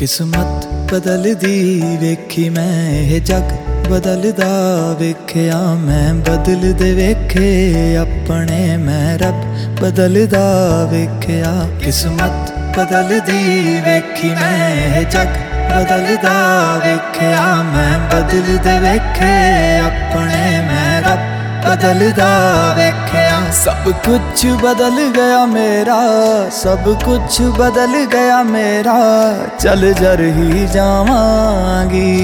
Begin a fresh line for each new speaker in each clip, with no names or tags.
ਕਿਸਮਤ ਬਦਲਦੀ ਵੇਖੀ ਮੈਂ, ਇਹ ਜੱਗ ਬਦਲਦਾ ਵੇਖਿਆ ਮੈਂ, ਬਦਲਦੇ ਵੇਖੇ ਆਪਣੇ ਮੈਂ, ਰੱਬ ਬਦਲਦਾ ਵੇਖਿਆ। ਕਿਸਮਤ ਬਦਲਦੀ ਵੇਖੀ ਮੈਂ, ਇਹ ਜੱਗ ਬਦਲਦਾ ਵੇਖਿਆ ਮੈਂ, ਬਦਲਦੇ ਵੇਖੇ ਆਪਣੇ ਮੈਂ, ਰੱਬ ਬਦਲਦਾ ਵੇਖਿਆ। सब कुछ बदल गया मेरा सब कुछ बदल गया मेरा चल जर ही जावांगी।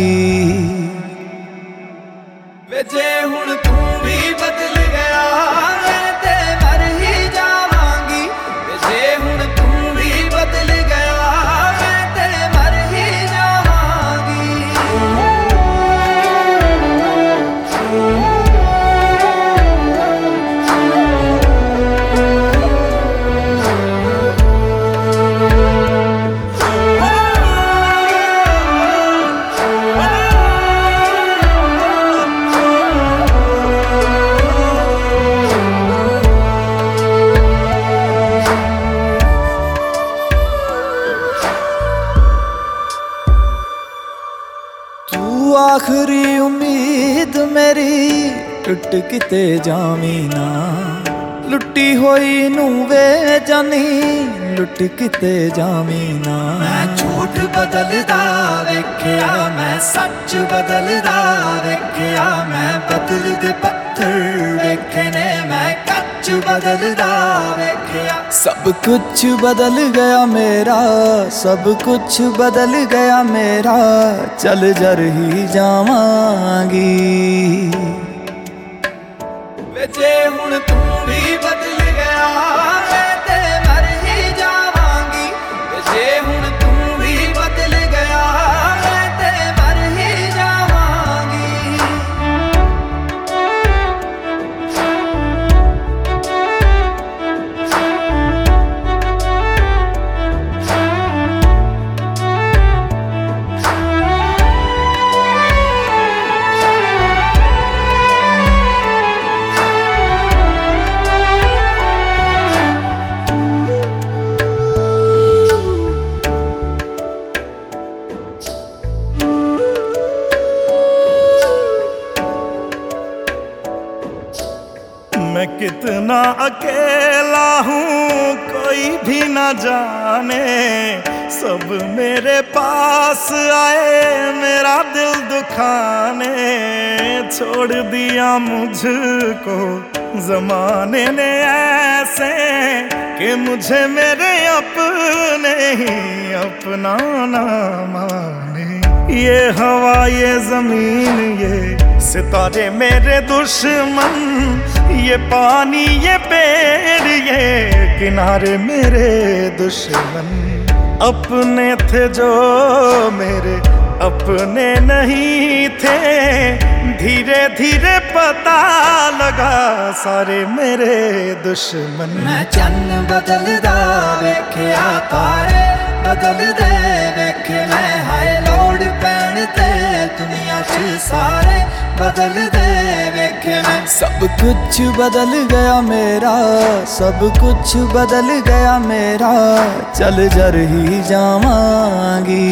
ਟੁੱਟ ਕਿਤੇ ਜਾਵੀਂ ਨਾ। ਲੁੱਟੀ ਹੋਈ ਨੂੰ ਵੇ ਜਾਨੀ ਲੁੱਟ ਕਿਤੇ ਜਾਵੀਂ ਨਾ। ਮੈਂ ਝੂਠ ਬਦਲਦਾ ਵੇਖਿਆ ਮੈਂ ਸੱਚ ਬਦਲਦਾ ਵੇਖਿਆ ਮੈਂ ਬਦਲਦੇ ਪੱਥਰ ਵੇਖੇ ਨੇ ਮੈਂ ਕੱਚ ਬਦਲਦਾ ਵੇਖਿਆ। ਸਭ ਕੁਝ ਬਦਲ ਗਿਆ ਮੇਰਾ ਸਭ ਕੁਝ ਬਦਲ ਗਿਆ ਮੇਰਾ ਚੱਲ ਜਰ ਹੀ ਜਾਵਾਂਗੀ। Be.
मैं कितना अकेला हूँ, कोई भी ना जाने। सब मेरे पास आए, मेरा दिल दुखाने। छोड़ दिया मुझको, जमाने ने ऐसे कि मुझे मेरे अपने ही अपना ना माने। ये हवा, ये ज़मीन, ये सितारे मेरे दुश्मन ये पानी, ये पेड़, ये किनारे मेरे दुश्मन। अपने थे जो मेरे, अपने नहीं थे। धीरे धीरे पता लगा सारे मेरे दुश्मन।
मैं चन्न बदलदा वेख्या तारे बदलदे वेखे मैं दुनिया सारे बदल सब कुछ बदल गया मेरा, सब कुछ बदल गया मेरा, चल जर ही जावांगी।